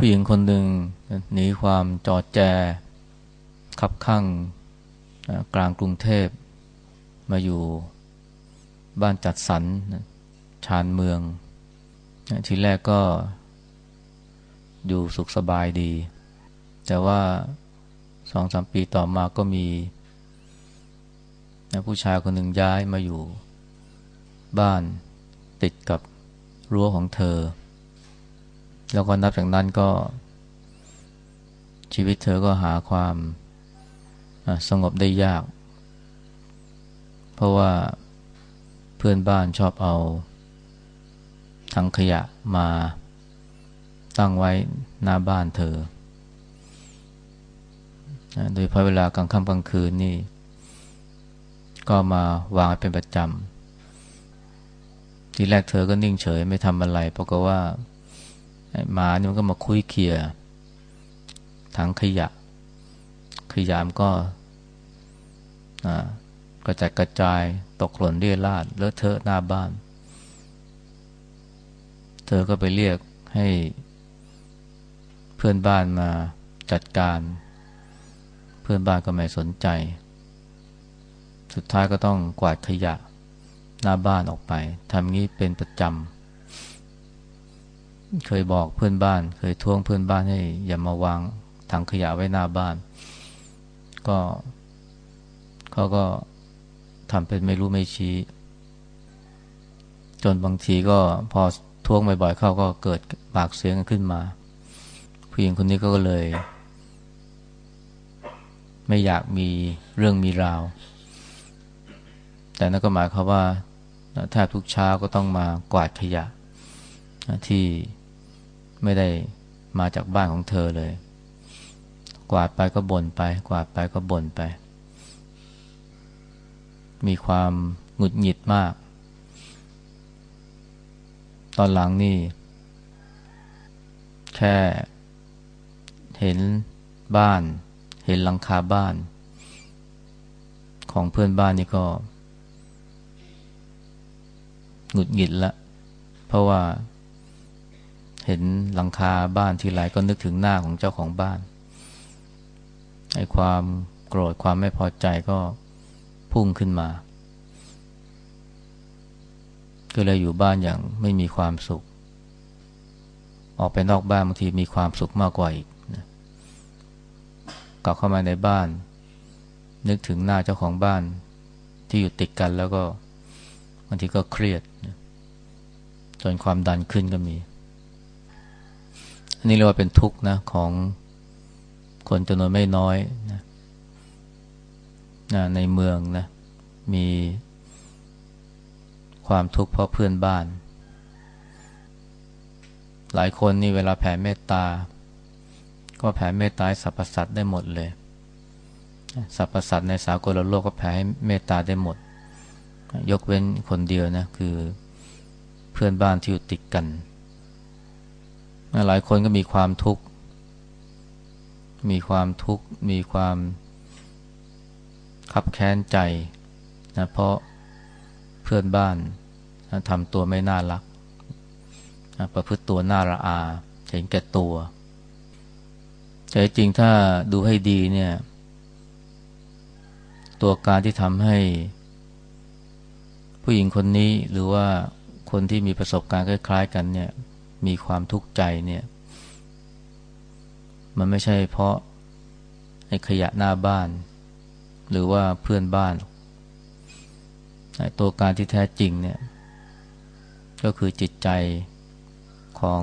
ผู้หญิงคนหนึ่งหนีความจอดแจขับข้างกลางกรุงเทพ มาอยู่บ้านจัดสรรชานเมือง ทีแรกก็อยู่สุขสบายดี แต่ว่าสองสามปีต่อมาก็มีผู้ชายคนหนึ่งย้ายมาอยู่บ้านติดกับรั้วของเธอ แล้วก็นับจากนั้นก็ ชีวิตเธอก็หาความสงบได้ยาก เพราะว่าเพื่อนบ้านชอบเอาถังขยะมาตั้งไว้หน้าบ้านเธอ โดยพอเวลากลางค่ำกลางคืนนี่ ก็มาวางเป็นประจำ ทีแรกเธอก็นิ่งเฉยไม่ทำอะไรเพราะก็ว่า หมานี่มันก็มาคุยเคียถังขยะ ขยะมันก็กระจัดกระจายตกหล่นเรี่ยราดเลอะเทอะหน้าบ้าน เธอก็ไปเรียกให้เพื่อนบ้านมาจัดการ เพื่อนบ้านก็ไม่สนใจ สุดท้ายก็ต้องกวาดขยะหน้าบ้านออกไปทำงี้เป็นประจำ เคยบอกเพื่อนบ้าน เคยท้วงเพื่อนบ้านให้อย่ามาวางถังขยะไว้หน้าบ้าน ก็เขาก็ทำเป็นไม่รู้ไม่ชี้ จนบางทีก็พอท้วงบ่อยๆเข้าก็เกิดปากเสียงขึ้นมา ผู้หญิงคนนี้ก็เลย ไม่อยากมีเรื่องมีราว แต่นั่นก็หมายความว่าแทบทุกเช้าก็ต้องมากวาดขยะที่ ไม่ได้มาจากบ้านของเธอเลย กวาดไปก็บ่นไป กวาดไปก็บ่นไป มีความหงุดหงิดมาก ตอนหลังนี่ แค่เห็นบ้าน เห็นหลังคาบ้าน ของเพื่อนบ้านนี่ก็หงุดหงิดละ เพราะว่า เห็นหลังคาบ้านทีไรก็นึกถึงหน้าของเจ้าของบ้านไอ้ความโกรธความไม่พอใจก็พุ่งขึ้นมา ก็เลยอยู่บ้านอย่างไม่มีความสุข ออกไปนอกบ้านบางทีมีความสุขมากกว่าอีกกลับเข้ามาในบ้าน นึกถึงหน้าเจ้าของบ้านที่อยู่ติดกันแล้วก็บางทีก็เครียดจนความดันขึ้นก็มี อันนี้เรียกว่าเป็นทุกข์นะของคนจำนวนไม่น้อยนะนะในเมืองนะมีความทุกข์เพราะเพื่อนบ้าน หลายคนนี่เวลาแผ่เมตตา ก็แผ่เมตตาสรรพสัตว์ได้หมดเลยสรรพสัตว์ในสากลโลกก็แผ่ให้เมตตาได้หมด ยกเว้นคนเดียวนะคือเพื่อนบ้านที่อยู่ติดกัน หลายคนก็มีความทุกข์ มีความทุกข์ มีความขับแค้นใจนะเพราะเพื่อนบ้านทำตัวไม่น่ารักประพฤติตัวน่าระอา เห็นแก่ตัว แต่จริงถ้าดูให้ดีเนี่ย ตัวการที่ทำให้ ผู้หญิงคนนี้หรือว่าคนที่มีประสบการณ์คล้าย ๆ กันเนี่ย มีความทุกข์ใจเนี่ย มันไม่ใช่เพราะไอ้ขยะหน้าบ้าน หรือว่าเพื่อนบ้านตัวการที่แท้จริงเนี่ย ก็คือจิตใจของ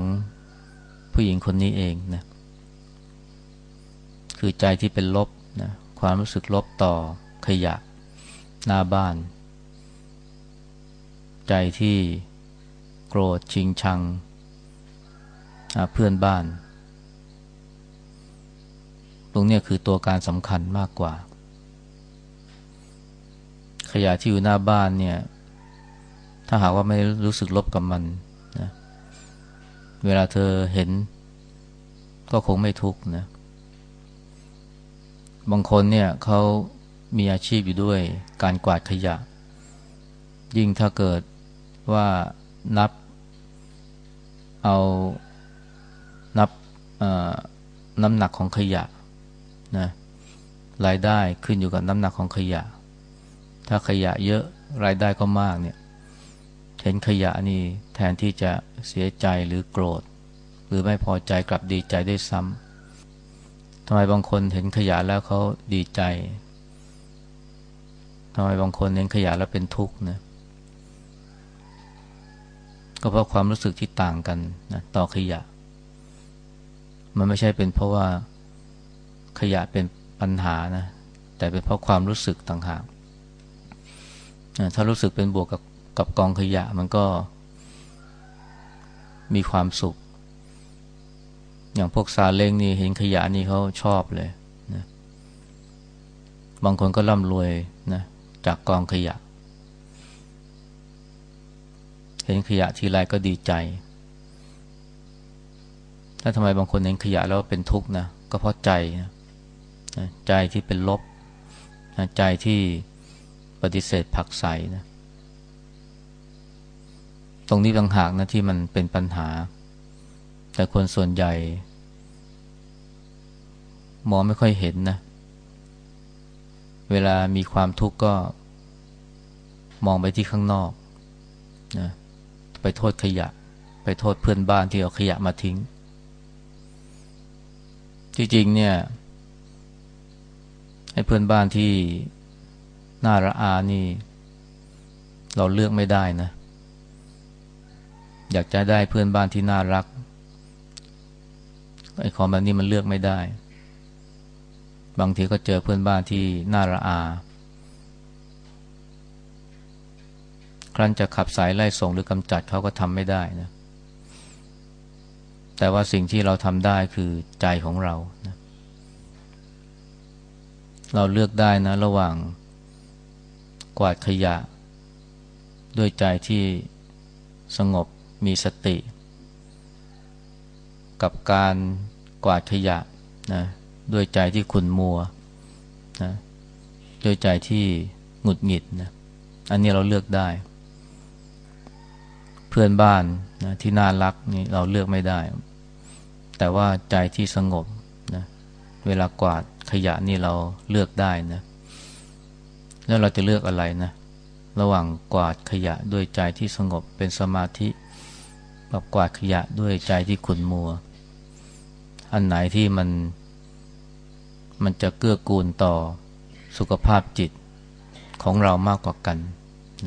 ผู้หญิงคนนี้เองนะคือใจที่เป็นลบนะความรู้สึกลบต่อขยะหน้าบ้าน ใจที่โกรธชิงชัง เพื่อนบ้าน ตรงนี้คือตัวการสำคัญมากกว่า ขยะที่อยู่หน้าบ้านเนี่ย ถ้าหากว่าไม่รู้สึกลบกับมันนะเวลาเธอเห็น ก็คงไม่ทุกข์นะ บางคนเนี่ยเขามีอาชีพอยู่ด้วยการกวาดขยะ ยิ่งถ้าเกิดว่านับเอา น้ำหนักของขยะนะรายได้ขึ้นอยู่กับน้ำหนักของขยะ ถ้าขยะเยอะรายได้ก็มากเนี่ยเห็นขยะนี่แทนที่จะเสียใจหรือโกรธ หรือไม่พอใจกลับดีใจได้ซ้ำทำไมบางคนเห็นขยะแล้วเขาดีใจทำไมบางคนเห็นขยะแล้วเป็นทุกข์นะก็เพราะความรู้สึกที่ต่างกันนะต่อขยะ มันไม่ใช่เป็นเพราะว่าขยะเป็นปัญหานะ แต่เป็นเพราะความรู้สึกต่างหากถ้ารู้สึกเป็นบวกกับกับกองขยะมันก็มีความสุข อย่างพวกซาเล้งนี่เห็นขยะนี่เขาชอบเลยนะบางคนก็ร่ำรวยนะจากกองขยะ เห็นขยะทีไรก็ดีใจ แล้วทำไมบางคนเห็นขยะแล้วเป็นทุกข์นะก็เพราะใจนะใจที่เป็นลบใจที่ปฏิเสธผักใสนะตรงนี้ต่างหากนะที่มันเป็นปัญหา แต่คนส่วนใหญ่ มองไม่ค่อยเห็นนะ เวลามีความทุกข์ก็มองไปที่ข้างนอกนะไปโทษขยะ ไปโทษเพื่อนบ้านที่เอาขยะมาทิ้ง จริงๆเนี่ยให้เพื่อนบ้านที่น่าระอานี่ เราเลือกไม่ได้นะ อยากจะได้เพื่อนบ้านที่น่ารักไอ้ของแบบนี้มันเลือกไม่ได้ บางทีก็เจอเพื่อนบ้านที่น่าระอา ครั้นจะขับสายไล่ส่งหรือกำจัดเขาก็ทำไม่ได้นะ แต่ว่าสิ่งที่เราทำได้คือใจของเรานะเราเลือกได้นะ ระหว่างกวาดขยะ ด้วยใจที่สงบมีสติ กับการกวาดขยะนะด้วยใจที่ขุนมัวนะด้วยใจที่หงุดหงิดนะอันนี้เราเลือกได้ พื่อนบ้านนะที่น่ารักนี่เราเลือกไม่ได้ แต่ว่าใจที่สงบนะเวลากวาดขยะนี่เราเลือกได้นะ แล้วเราจะเลือกอะไรนะ ระหว่างกวาดขยะด้วยใจที่สงบเป็นสมาธิกับกวาดขยะด้วยใจที่ขุ่นมัว อันไหนที่มัน มันจะเกื้อกูลต่อสุขภาพจิตของเรามากกว่ากัน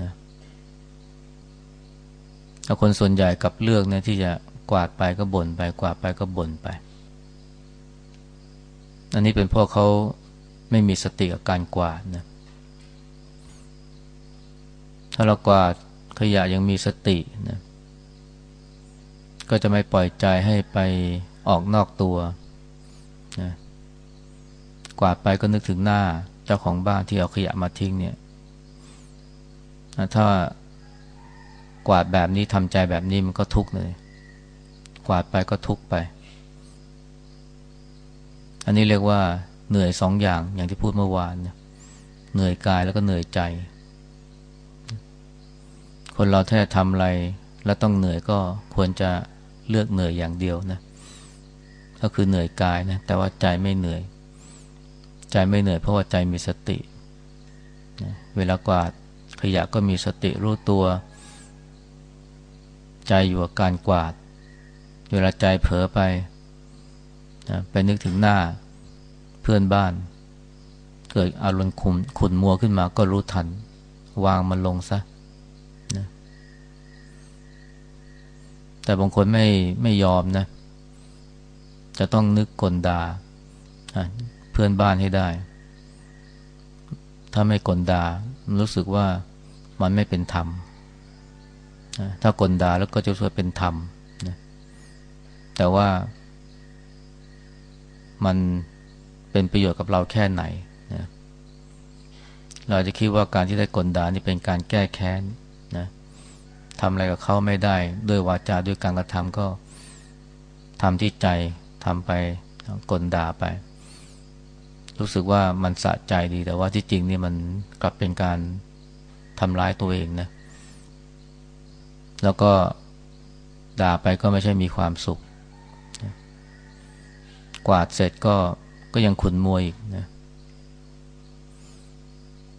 นะ แล้วคนส่วนใหญ่กับเลือกเนี่ยที่จะกวาดไปก็บ่นไป กวาดไปก็บ่นไป อันนี้เป็นเพราะเขาไม่มีสติกับการกวาดนะถ้าเรากวาดขยะยังมีสตินะก็จะไม่ปล่อยใจให้ไปออกนอกตัวนะกวาดไปก็นึกถึงหน้าเจ้าของบ้านที่เอาขยะมาทิ้งเนี่ย ถ้า กวาดแบบนี้ทำใจแบบนี้มันก็ทุกข์เลย กวาดไปก็ทุกข์ไป อันนี้เรียกว่าเหนื่อยสองอย่างอย่างที่พูดเมื่อวานเหนื่อยกายแล้วก็เหนื่อยใจ คนเราถ้าจะทำอะไร แล้วต้องเหนื่อยก็ควรจะเลือกเหนื่อยอย่างเดียวนะก็คือเหนื่อยกายนะแต่ว่าใจไม่เหนื่อย ใจไม่เหนื่อยเพราะว่าใจมีสตินะเวลากวาดขยะก็มีสติรู้ตัว ใจอยู่กับการกวาด เวลาใจเผลอไปนะไปนึกถึงหน้าเพื่อนบ้าน เกิดอารมณ์ขุนขุนมัวขึ้นมาก็รู้ทัน วางมันลงซะแต่บางคนไม่ไม่ยอมนะ จะต้องนึกกลดาเพื่อนบ้านให้ได้ ถ้าไม่กลดารู้สึกว่ามันไม่เป็นธรรม ถ้ากลด่าแล้วก็จะช่วยเป็นธรรมนะแต่ว่ามันเป็นประโยชน์กับเราแค่ไหนนะเราจะคิดว่าการที่ได้กลด่านี่เป็นการแก้แค้นนะทำอะไรกับเขาไม่ได้ ด้วยวาจาด้วยการกระทำก็ทำที่ใจทำไปกลด่าไป รู้สึกว่ามันสะใจดีแต่ว่าที่จริงนี่มันกลับเป็นการทำร้ายตัวเองนะ แล้วก็ด่าไปก็ไม่ใช่มีความสุข กวาดเสร็จก็ก็ยังขุนมัวอีกนะ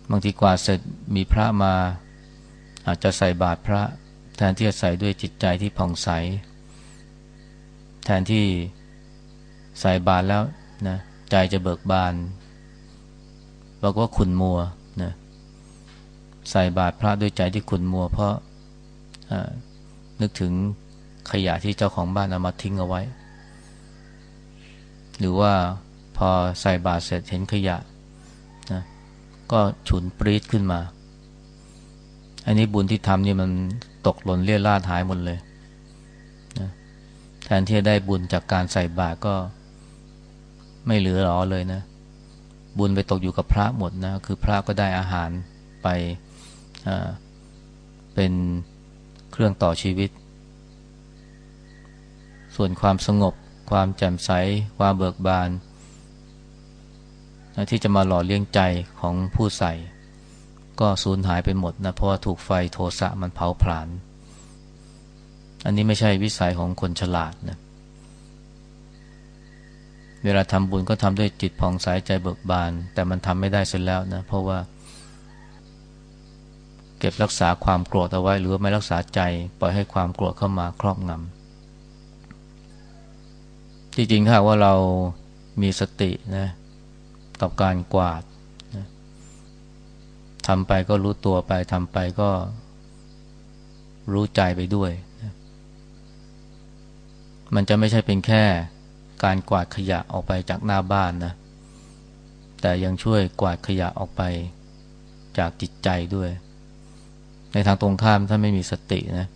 บางทีกวาดเสร็จมีพระมา อาจจะใส่บาตรพระแทนที่จะใส่ด้วยจิตใจที่ผ่องใส แทนที่ใส่บาตรแล้วนะใจจะเบิกบานบอกว่าขุนมัวนะใส่บาตรพระด้วยใจที่ขุนมัว เพราะ นึกถึงขยะที่เจ้าของบ้านเอามาทิ้งเอาไว้ หรือว่าพอใส่บาตรเสร็จเห็นขยะนะก็ฉุนปรีดขึ้นมา อันนี้บุญที่ทำนี่มันตกหล่นเลี่ยราดหายหมดเลยนะแทนที่จะได้บุญจากการใส่บาตรก็ไม่เหลือหรอเลยนะ บุญไปตกอยู่กับพระหมดนะ คือพระก็ได้อาหารไปเป็น เครื่องต่อชีวิต ส่วนความสงบ ความแจ่มใส ความเบิกบาน ที่จะมาหล่อเลี้ยงใจของผู้ใส่ ก็สูญหายไปหมดนะ เพราะว่าถูกไฟโทสะมันเผาผลาญ อันนี้ไม่ใช่วิสัยของคนฉลาดนะ เวลาทำบุญก็ทำด้วยจิตผ่องใสใจเบิกบาน แต่มันทำไม่ได้เสร็จแล้วนะ เพราะว่า เก็บรักษาความโกรธเอาไว้หรือไม่รักษาใจ ปล่อยให้ความโกรธเข้ามาครอบงำจริงๆถ้าว่าเรามีสตินะกับการกวาดนะทำไปก็รู้ตัวไปทำไปก็รู้ใจไปด้วยนะมันจะไม่ใช่เป็นแค่การกวาดขยะออกไปจากหน้าบ้านนะแต่ยังช่วยกวาดขยะออกไปจากจิตใจด้วย ในทางตรงข้ามถ้าไม่มีสตินะ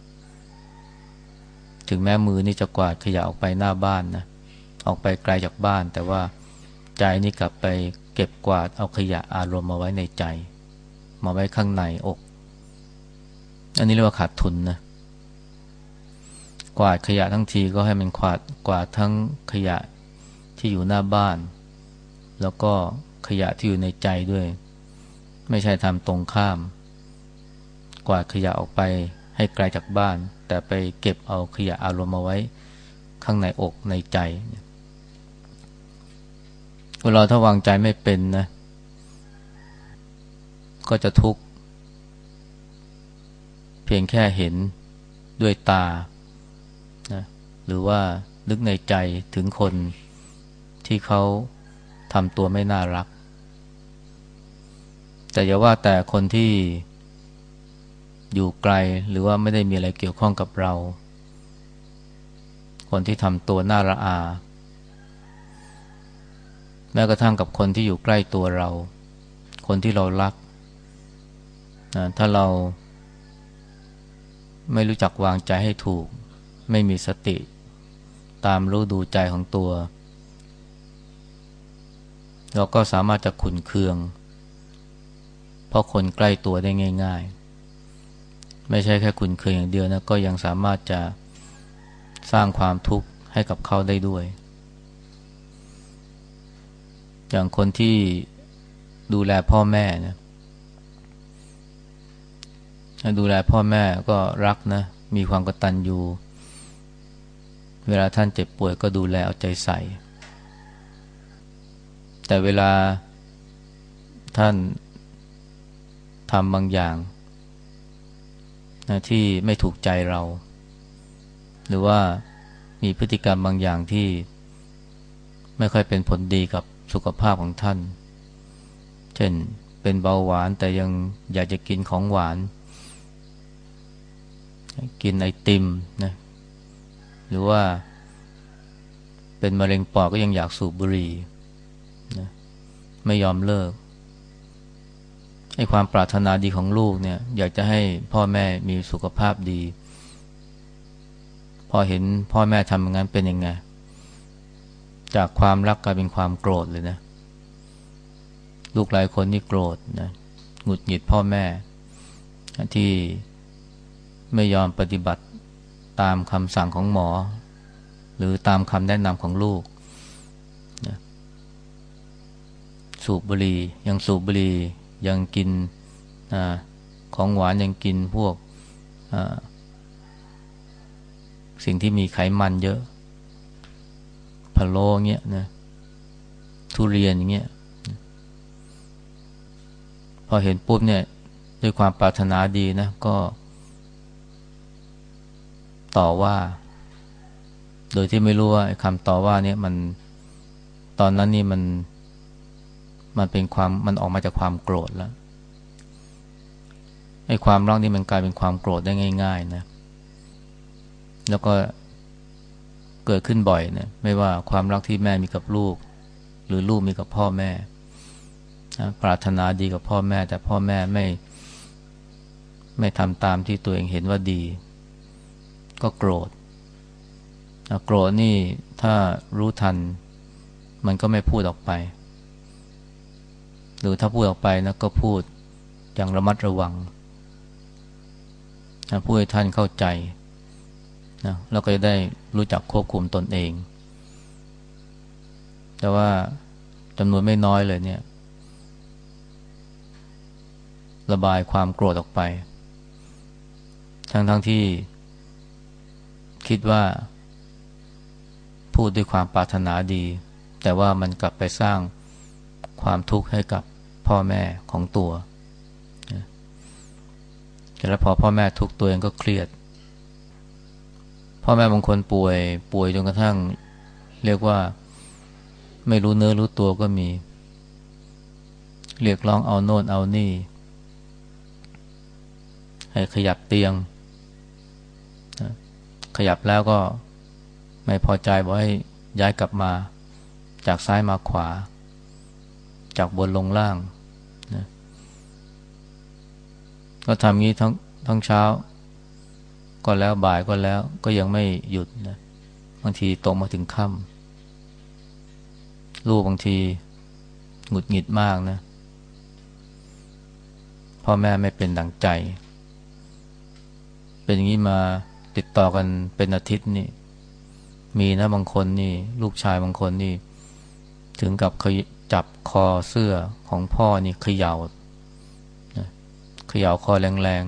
ถึงแม้มือนี่จะกวาดขยะออกไปหน้าบ้านนะ ออกไปไกลจากบ้าน แต่ว่าใจนี่กลับไปเก็บกวาดเอาขยะอารมณ์มาไว้ในใจ มาไว้ข้างในอก อันนี้เรียกว่าขาดทุนนะ กวาดขยะทั้งทีก็ให้มันกวาดกวาดทั้งขยะที่อยู่หน้าบ้าน แล้วก็ขยะที่อยู่ในใจด้วย ไม่ใช่ทำตรงข้าม กวาดขยะออกไปให้ไกลจากบ้าน แต่ไปเก็บเอาขยะอารมณ์มาไว้ข้างในอกในใจเวลาถ้าวางใจไม่เป็นนะ ก็จะทุกข์ เพียงแค่เห็นด้วยตานะหรือว่านึกในใจถึงคนที่เขาทำตัวไม่น่ารัก แต่อย่าว่าแต่คนที่ อยู่ไกลหรือว่าไม่ได้มีอะไรเกี่ยวข้องกับเรา คนที่ทำตัวน่าระอา แม้กระทั่งกับคนที่อยู่ใกล้ตัวเรา คนที่เรารักนะถ้าเราไม่รู้จักวางใจให้ถูก ไม่มีสติ ตามรู้ดูใจของตัว เราก็สามารถจะขุนเคือง เพราะคนใกล้ตัวได้ง่าย ๆ ไม่ใช่แค่คุณเคยอย่างเดียวนะก็ยังสามารถจะสร้างความทุกข์ให้กับเขาได้ด้วย อย่างคนที่ดูแลพ่อแม่นะดูแลพ่อแม่ก็รักนะ มีความกตัญญูเวลาท่านเจ็บป่วยก็ดูแลเอาใจใส่ แต่เวลาท่านทำบางอย่าง นะที่ไม่ถูกใจเรา หรือว่ามีพฤติกรรมบางอย่างที่ไม่ค่อยเป็นผลดีกับสุขภาพของท่าน เช่นเป็นเบาหวานแต่ยังอยากจะกินของหวาน กินไอติมนะหรือว่าเป็นมะเร็งปอดก็ยังอยากสูบบุหรี่นะไม่ยอมเลิก ไอ้ความปรารถนาดีของลูกเนี่ย อยากจะให้พ่อแม่มีสุขภาพดี พอเห็นพ่อแม่ทำอย่างนั้นเป็นยังไง จากความรักกลายเป็นความโกรธเลยนะ ลูกหลายคนนี่โกรธนะหงุดหงิดพ่อแม่ ที่ไม่ยอมปฏิบัติตามคำสั่งของหมอ หรือตามคำแนะนำของลูกนะสูบบุหรี่ยังสูบบุหรี่ ยังกินอของหวานยังกินพวกสิ่งที่มีไขมันเยอะพะโล้เงี้ยนะทุเรียนอย่างเงี้ยพอเห็นปุ๊บเนี่ย ด้วยความปรารถนาดีนะ ก็ ต่อว่า โดยที่ไม่รู้ว่าคำต่อว่าเนี่ยมันตอนนั้นนี่มัน มันเป็นความมันออกมาจากความโกรธแล้วไอ้ความรักนี่มันกลายเป็นความโกรธได้ง่าย ๆ นะ แล้วก็เกิดขึ้นบ่อยนะไม่ว่าความรักที่แม่มีกับลูก หรือลูกมีกับพ่อแม่ปรารถนาดีกับพ่อแม่ แต่พ่อแม่ไม่ ไม่ทำตามที่ตัวเองเห็นว่าดี ก็โกรธโกรธนี่ถ้ารู้ทัน มันก็ไม่พูดออกไป หรือถ้าพูดออกไปนะก็พูดอย่างระมัดระวังพูดให้ท่านเข้าใจนะแล้วก็จะได้รู้จักควบคุมตนเอง แต่ว่าจำนวนไม่น้อยเลยเนี่ย ระบายความโกรธออกไป ทั้งทั้งที่คิดว่าพูดด้วยความปรารถนาดี แต่ว่ามันกลับไปสร้างความทุกข์ให้กับ พ่อแม่ของตัวแล้วพอพ่อแม่ทุกตัวเองก็เครียด พ่อแม่บางคนป่วยป่วยจนกระทั่ง เรียกว่า ไม่รู้เนื้อรู้ตัวก็มี เรียกร้องเอาโน่นเอานี่ ให้ขยับเตียง ขยับแล้วก็ไม่พอใจบอกให้ย้ายกลับมา จากซ้ายมาขวา จากบนลงล่าง ก็ทำงี้ทั้งทั้งเช้า ก็แล้วบ่ายก็แล้ว ก็ยังไม่หยุดนะบางทีตกมาถึงค่ำลูกบางทีหงุดหงิดมากนะพ่อแม่ไม่เป็นดังใจ เป็นอย่างนี้มาติดต่อกันเป็นอาทิตย์นี่ มีนะบางคนนี่ ลูกชายบางคนนี่ ถึงกับเคยจับคอเสื้อของพ่อนี่เขยา่า ขย่าคอแรง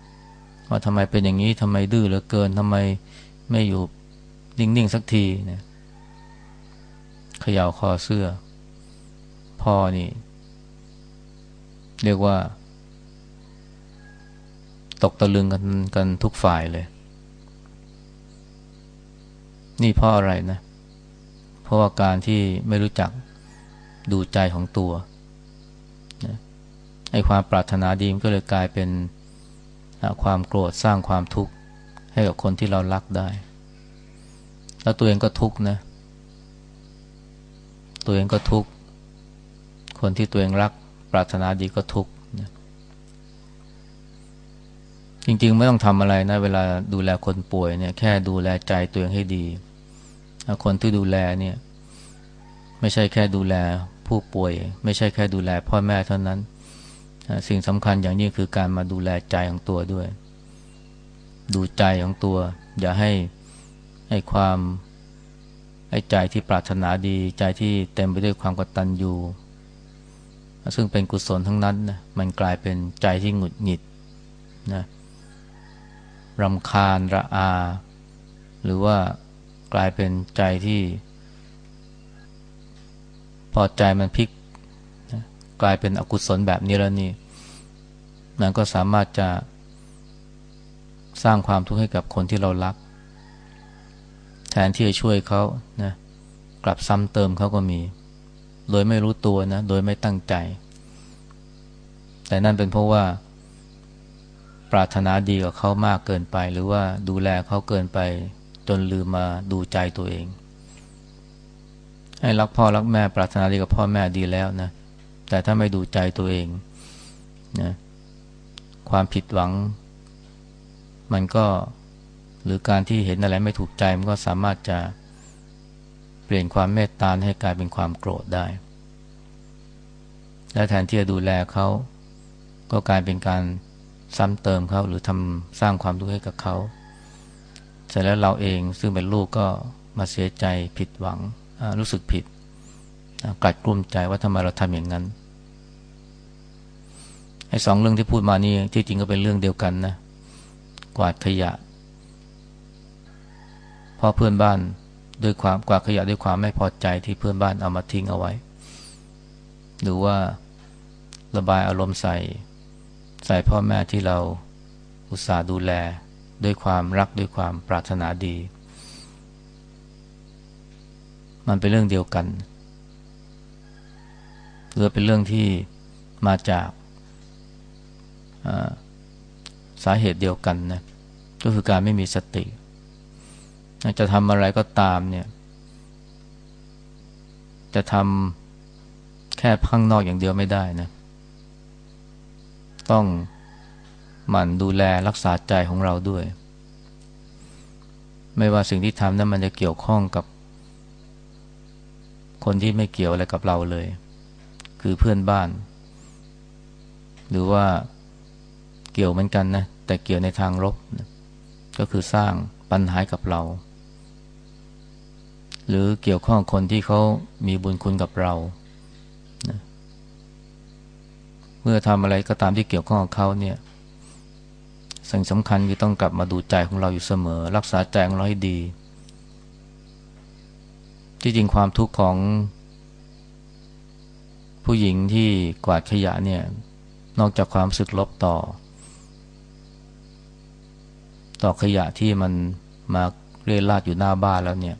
ๆว่าทำไมเป็นอย่างนี้ทำไมดื้อเหลือเกินทำไมไม่อยู่นิ่งๆสักทีเนี่ยเขย่าคอเสื้อ พ่อนี่ เรียกว่า ตกตะลึงกันกันทุกฝ่ายเลย นี่เพราะอะไรนะ เพราะว่าการที่ไม่รู้จักดูใจของตัว ไอ้ความปรารถนาดีมันก็เลยกลายเป็นความโกรธสร้างความทุกข์ให้กับคนที่เรารักได้ แล้วตัวเองก็ทุกข์นะ ตัวเองก็ทุกข์ คนที่ตัวเองรัก ปรารถนาดีก็ทุกข์นะจริงๆ ไม่ต้องทำอะไรนะ เวลาดูแลคนป่วยเนี่ยแค่ดูแลใจตัวเองให้ดี คนที่ดูแลเนี่ย ไม่ใช่แค่ดูแลผู้ป่วย ไม่ใช่แค่ดูแลพ่อแม่เท่านั้น สิ่งสำคัญอย่างนี้คือการมาดูแลใจของตัวด้วย ดูใจของตัว อย่าให้ให้ความให้ใจที่ปรารถนาดีใจที่เต็มไปด้วยความกตัญญูซึ่งเป็นกุศลทั้งนั้นนะมันกลายเป็นใจที่หงุดหงิดนะรำคาญระอา หรือว่ากลายเป็นใจที่ พอใจมันพลิก กลายเป็นอกุศลแบบนี้แล้วนี่นั้นก็สามารถจะสร้างความทุกข์ให้กับคนที่เรารัก แทนที่จะช่วยเขานะกลับซ้ำเติมเขาก็มี โดยไม่รู้ตัวนะ โดยไม่ตั้งใจ แต่นั่นเป็นเพราะว่า ปรารถนาดีกับเขามากเกินไป หรือว่าดูแลเขาเกินไป จนลืมมาดูใจตัวเอง ให้รักพ่อรักแม่ ปรารถนาดีกับพ่อแม่ดีแล้วนะ แต่ถ้าไม่ดูใจตัวเองนะความผิดหวัง มันก็หรือการที่เห็นอะไรไม่ถูกใจมันก็สามารถจะเปลี่ยนความเมตตาให้กลายเป็นความโกรธได้ และแทนที่จะดูแลเขาก็กลายเป็นการซ้ำเติมเขาหรือทำสร้างความทุกข์ให้กับเขาเสร็จแล้วเราเองซึ่งเป็นลูกก็มาเสียใจผิดหวังรู้สึกผิดกลัดกลุ้มใจว่าทำไมเราทำอย่างนั้น ไอ้สองเรื่องที่พูดมานี่ที่จริงก็เป็นเรื่องเดียวกันนะ กวาดขยะพอเพื่อนบ้านด้วยความกวาดขยะด้วยความไม่พอใจที่เพื่อนบ้านเอามาทิ้งเอาไว้ หรือว่าระบายอารมณ์ใส่ ใส่พ่อแม่ที่เราอุตส่าห์ดูแลด้วยความรักด้วยความปรารถนาดี มันเป็นเรื่องเดียวกันหรือเป็นเรื่องที่มาจาก สาเหตุเดียวกันนะก็คือการไม่มีสติ จะทำอะไรก็ตามเนี่ย จะทำแค่ข้างนอกอย่างเดียวไม่ได้นะ ต้องหมั่นดูแลรักษาใจของเราด้วย ไม่ว่าสิ่งที่ทำนั้นมันจะเกี่ยวข้องกับ คนที่ไม่เกี่ยวอะไรกับเราเลย คือเพื่อนบ้าน หรือว่า เกี่ยวเหมือนกันนะแต่เกี่ยวในทางลบนะก็คือสร้างปัญหากับเรา หรือเกี่ยวข้องคนที่เขามีบุญคุณกับเรานะเมื่อทำอะไรก็ตามที่เกี่ยวข้องกับเขาเนี่ยสิ่งสำคัญคือต้องกลับมาดูใจของเราอยู่เสมอ รักษาใจของเราให้ดี ที่จริงความทุกข์ของ ผู้หญิงที่กวาดขยะเนี่ยนอกจากความสึกลบต่อ ต่อขยะที่มันมาเรี่ราดอยู่หน้าบ้านแล้วเนี่ย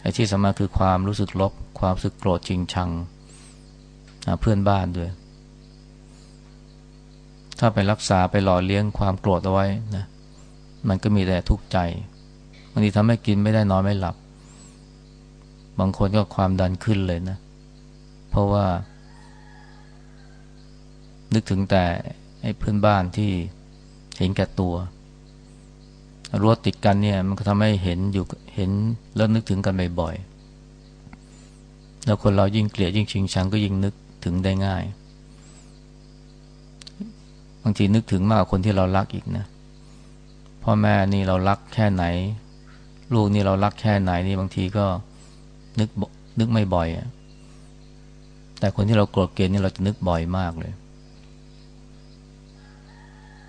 ไอ้ที่สำคัญคือความรู้สึกลบ ความรู้สึกโกรธจริงชังเพื่อนบ้านด้วย ถ้าไปรักษาไปหล่อเลี้ยงความโกรธเอาไว้นะมันก็มีแต่ทุกข์ใจบางทีทำให้กินไม่ได้นอนไม่หลับ บางคนก็ความดันขึ้นเลยนะ เพราะว่า นึกถึงแต่ไอ้เพื่อนบ้านที่เห็นแก่ตัว รั้วติดกันเนี่ยมันก็ทำให้เห็นอยู่เห็นแล้วนึกถึงกันบ่อยๆแล้วคนเรายิ่งเกลียดยิ่งชิงชังก็ยิ่งนึกถึงได้ง่าย บางทีนึกถึงมากกว่าคนที่เรารักอีกนะพ่อแม่นี่เรารักแค่ไหน ลูกนี่เรารักแค่ไหนนี่บางทีก็นึกนึกไม่บ่อยอะแต่คนที่เราโกรธเกลียดนี่เราจะนึกบ่อยมากเลย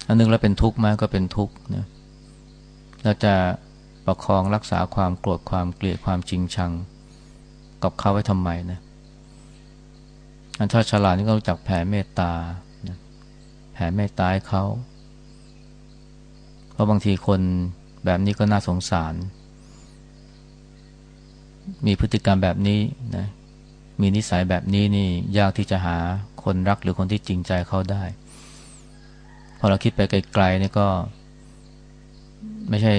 อันนึงแล้วเป็นทุกข์มากก็เป็นทุกข์นะเราจะประคองรักษาความโกรธความเกลียดความจริงชัง กับเขาไว้ทำไมนะอันถ้าฉลาดนี่ก็รู้จักแผ่เมตตาแผ่เมตตาให้เขา เพราะบางทีคนแบบนี้ก็น่าสงสาร มีพฤติกรรมแบบนี้นะมีนิสัยแบบนี้นี่ยากที่จะหาคนรักหรือคนที่จริงใจเขาได้ พอเราคิดไปไกลๆนี่ก็ ไม่ใช่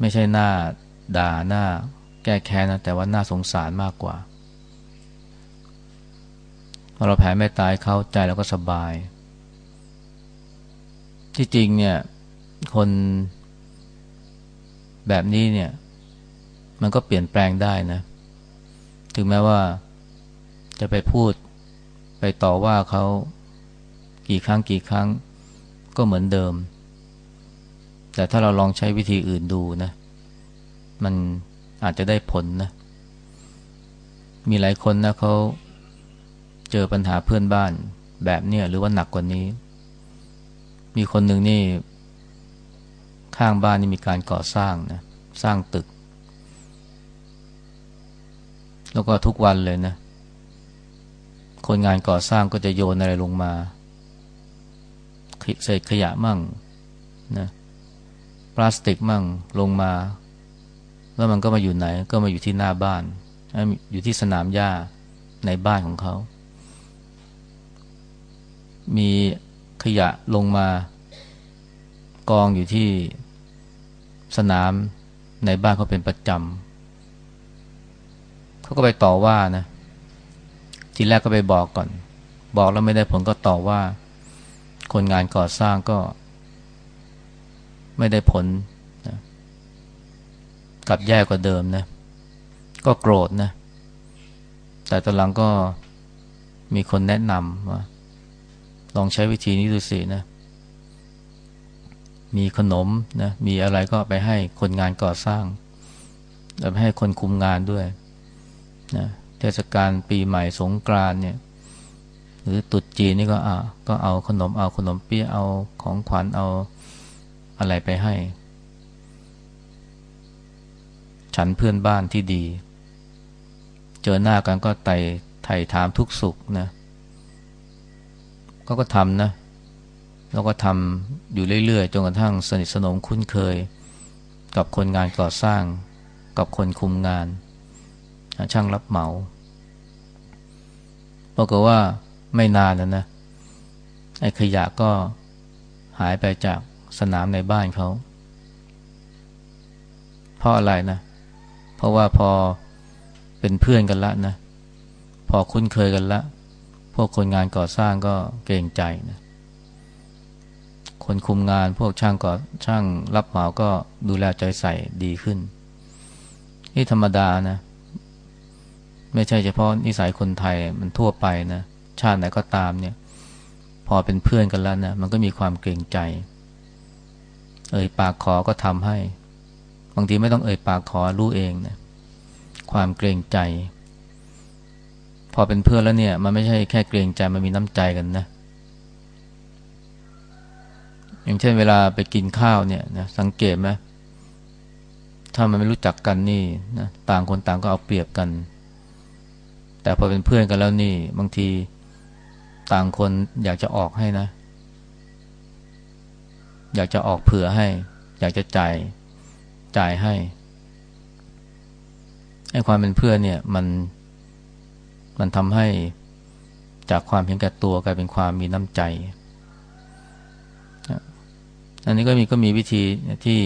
ไม่ใช่หน้าด่าหน้า แก้แค้นนะแต่ว่าหน่าสงสารมากกว่าพอเราแผ่เมตตายเขาใจเราก็สบาย ที่จริงเนี่ย คนแบบนี้เนี่ย มันก็เปลี่ยนแปลงได้นะ ถึงแม้ว่าจะไปพูดไปต่อว่าเขากี่ครั้งกี่ครั้ง ก็เหมือนเดิม แต่ถ้าเราลองใช้วิธีอื่นดูนะ มันอาจจะได้ผลนะ มีหลายคนนะเขาเจอปัญหาเพื่อนบ้านแบบเนี้ยหรือว่าหนักกว่านี้ มีคนหนึ่งนี่ ข้างบ้านนี่มีการก่อสร้างนะ สร้างตึก แล้วก็ทุกวันเลยนะ คนงานก่อสร้างก็จะโยนอะไรลงมา เศษขยะมั่งนะพลาสติกมั่งลงมา แล้วมันก็มาอยู่ไหน ก็มาอยู่ที่หน้าบ้าน อยู่ที่สนามหญ้าในบ้านของเขา มีขยะลงมา กองอยู่ที่สนามในบ้านเขาเป็นประจำเขาก็ไปต่อว่านะ ทีแรกก็ไปบอกก่อน บอกแล้วไม่ได้ผลก็ต่อว่า คนงานก่อสร้างก็ไม่ได้ผลนะกลับแย่กว่าเดิมนะ ก็โกรธนะ แต่ตอนหลังก็มีคนแนะนำว่า ลองใช้วิธีนี้ดูสินะ มีขนมนะ มีอะไรก็ไปให้คนงานก่อสร้างแล้วไปให้คนคุมงานด้วยนะเทศกาลปีใหม่สงกรานเนี่ย หรือตุดจีนนี่ก็อ่าก็เอาขนมเอาขนมเปี๊ยะเอาของขวัญเอาอะไรไปให้ ฉันเพื่อนบ้านที่ดี เจอหน้ากันก็ไต่ไถ่ถามทุกสุขนะก็ก็ทำนะแล้วก็ทำอยู่เรื่อยๆจนกระทั่งสนิทสนมคุ้นเคย กับคนงานก่อสร้าง กับคนคุมงาน ช่างรับเหมาปรากฏว่า ไม่นานแล้วนะไอ้ขยะก็หายไปจากสนามในบ้านเขา เพราะอะไรนะ เพราะว่าพอเป็นเพื่อนกันละนะ พอคุ้นเคยกันละ พวกคนงานก่อสร้างก็เกรงใจนะ คนคุมงานพวกช่างก่อช่างรับเหมาก็ดูแลใจใส่ดีขึ้น นี่ธรรมดานะ ไม่ใช่เฉพาะนิสัยคนไทยมันทั่วไปนะ ชาติไหนก็ตามเนี่ย พอเป็นเพื่อนกันแล้วนะมันก็มีความเกรงใจ เอ่ยปากขอก็ทำให้ บางทีไม่ต้องเอ่ยปากขอรู้เองนะความเกรงใจ พอเป็นเพื่อนแล้วเนี่ย มันไม่ใช่แค่เกรงใจมันมีน้ำใจกันนะ อย่างเช่นเวลาไปกินข้าวเนี่ยนะสังเกตไหมถ้ามันไม่รู้จักกันนี่นะต่างคนต่างก็เอาเปรียบกัน แต่พอเป็นเพื่อนกันแล้วนี่ บางที ต่างคนอยากจะออกให้นะ อยากจะออกเผื่อให้ อยากจะจ่ายจ่ายให้ไอ้ความเป็นเพื่อนเนี่ยมันมันทำให้จากความเพียงแก่ตัวกลายเป็นความมีน้ำใจ อันนี้ก็มีก็มีวิธีที่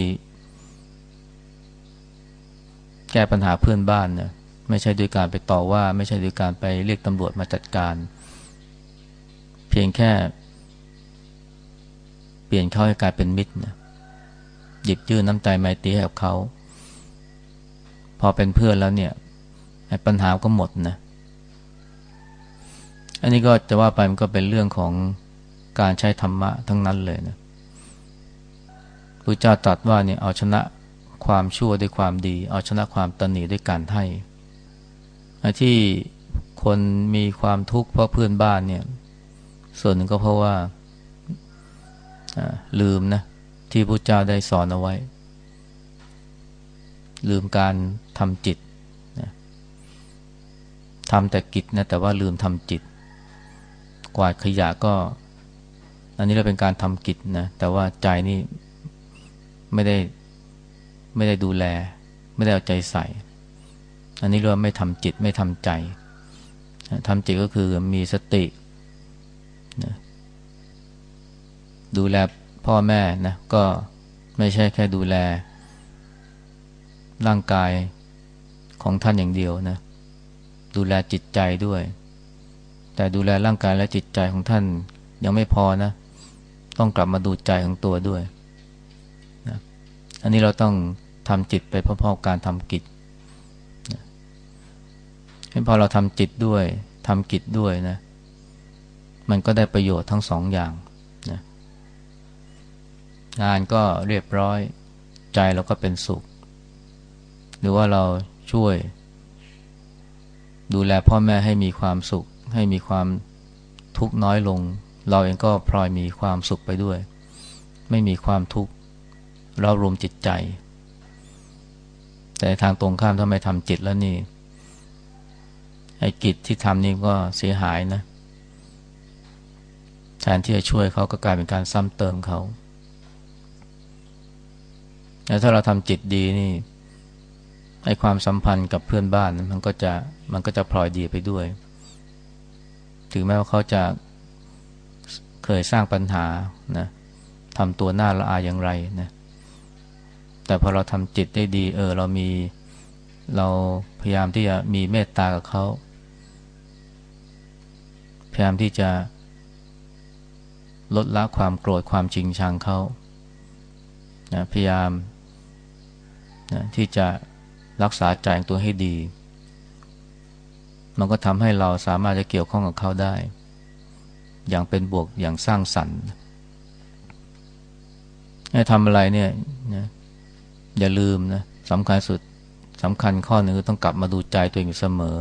แก้ปัญหาเพื่อนบ้านนะไม่ใช่โดยการไปต่อว่า ไม่ใช่โดยการไปเรียกตำรวจมาจัดการ พียงแค่ เปลี่ยนเขาให้กลายเป็นมิตรนะหยิบยื่นน้ำใจไมตรีให้กับเขา พอเป็นเพื่อนแล้วเนี่ยปัญหาก็หมดนะอันนี้ก็จะว่าไปมันก็เป็นเรื่องของการใช้ธรรมะทั้งนั้นเลยนะพระเจ้าตรัสว่าเนี่ยเอาชนะความชั่วด้วยความดี เอาชนะความตนีด้วยการให้ที่คนมีความทุกข์เพราะเพื่อนบ้านเนี่ย ส่วนหนึ่งก็เพราะว่าลืมนะที่พระเจ้าได้สอนเอาไว้ ลืมการทำจิตนะทำแต่กิจนะแต่ว่าลืมทำจิต กวาดขยะก็ อันนี้เราเป็นการทำกิจนะแต่ว่าใจนี่ไม่ได้ไม่ได้ดูแล ไม่ได้เอาใจใส่ อันนี้เรียกว่าไม่ทำจิตไม่ทำใจทำจิตก็คือมีสตินะ ดูแลพ่อแม่นะก็ไม่ใช่แค่ดูแล ร่างกายของท่านอย่างเดียวนะ ดูแลจิตใจด้วย แต่ดูแลร่างกายและจิตใจของท่านยังไม่พอนะ ต้องกลับมาดูใจของตัวด้วยนะอันนี้เราต้องทำจิตไปพร้อมๆการทำกิจนะพอเราทำจิตด้วยทำกิจด้วยนะ มันก็ได้ประโยชน์ทั้งสองอย่าง งานก็เรียบร้อยใจเราก็เป็นสุข หรือว่าเราช่วย ดูแลพ่อแม่ให้มีความสุข ให้มีความทุกข์น้อยลง เราเองก็พลอยมีความสุขไปด้วย ไม่มีความทุกข์เรารวมจิตใจ แต่ทางตรงข้ามถ้าไม่ทำจิตแล้วนี่ไอ้กิจที่ทำนี่ก็เสียหายนะ แทนที่จะช่วยเขาก็กลายเป็นการซ้ำเติมเขา ถ้าเราทำจิตดีนี่ไอ้ความสัมพันธ์กับเพื่อนบ้านมันก็จะมันก็จะพลอยดีไปด้วย ถึงแม้ว่าเขาจะเคยสร้างปัญหานะทำตัวหน้าละอายอย่างไรนะแต่พอเราทำจิตได้ดี เออ เรามีเราพยายามที่จะมีเมตตากับเขาพยายามที่จะลดละความโกรธความจริงชังเขานะพยายาม นะที่จะรักษาใจของตัวให้ดี มันก็ทำให้เราสามารถจะเกี่ยวข้องกับเขาได้ อย่างเป็นบวกอย่างสร้างสรรค์ให้ทำอะไรเนี่ยนะอย่าลืมนะสำคัญสุดสำคัญข้อหนึ่งคือต้องกลับมาดูใจตัวเองเสมอ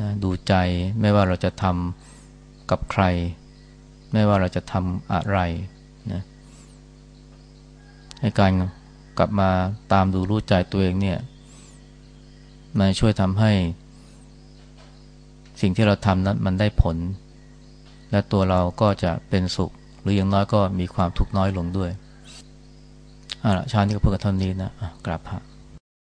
นะดูใจไม่ว่าเราจะทำกับใคร ไม่ว่าเราจะทำอะไรนะให้การ กลับมาตามดูรู้ใจตัวเองเนี่ยมันช่วยทำให้ สิ่งที่เราทำนั้นมันได้ผล และตัวเราก็จะเป็นสุข หรืออย่างน้อยก็มีความทุกข์น้อยลงด้วยอ่าชาตินี้ก็เพื่อเท่านี้นะะกราบพระ